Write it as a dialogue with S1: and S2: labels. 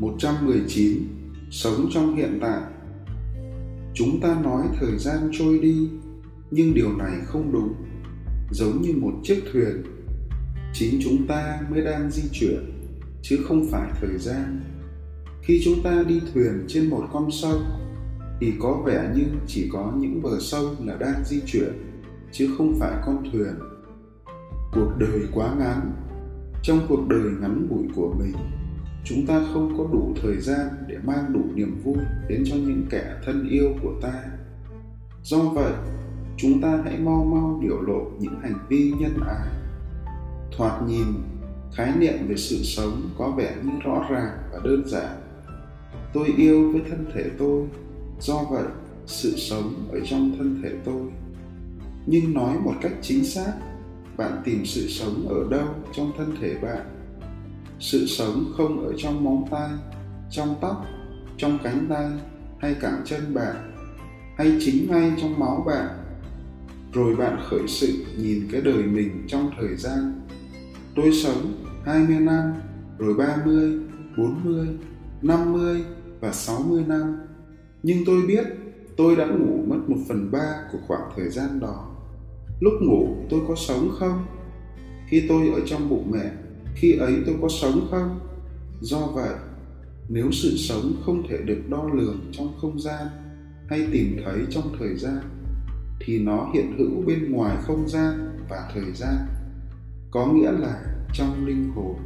S1: 119 Sống trong hiện tại Chúng ta nói thời gian trôi đi, nhưng điều này không đúng. Giống như một chiếc thuyền, chính chúng ta mới đang di chuyển, chứ không phải thời gian. Khi chúng ta đi thuyền trên một con sông, thì có vẻ như chỉ có những bờ sông là đang di chuyển, chứ không phải con thuyền. Cuộc đời quá ngắn, trong cuộc đời ngắn ngủi của mình chúng ta không có đủ thời gian để mang đủ niềm vui đến cho những kẻ thân yêu của ta. Do vậy, chúng ta hãy mau mau biểu lộ những hành vi nhân ái. Thoạt nhìn, khái niệm về sự sống có vẻ như rõ ràng và đơn giản. Tôi yêu với thân thể tôi, do vậy, sự sống ở trong thân thể tôi. Nhưng nói một cách chính xác, bạn tìm sự sống ở đâu trong thân thể bạn? Sự sống không ở trong móng tay trong tóc trong cánh tay hay cẳng chân bạn hay chính ngay trong máu bạn. Rồi bạn khởi sự nhìn cái đời mình trong thời gian. Tôi sống 20 năm rồi 30, 40, 50 và 60 năm. Nhưng tôi biết tôi đã ngủ mất một phần ba của khoảng thời gian đó. Lúc ngủ tôi có sống không? Khi tôi ở trong bụng mẹ khi ấy tôi có sống không? Do vậy, nếu sự sống không thể được đo lường trong không gian hay tìm thấy trong thời gian, thì nó hiện hữu bên ngoài không gian và thời gian. Có nghĩa là trong linh hồn.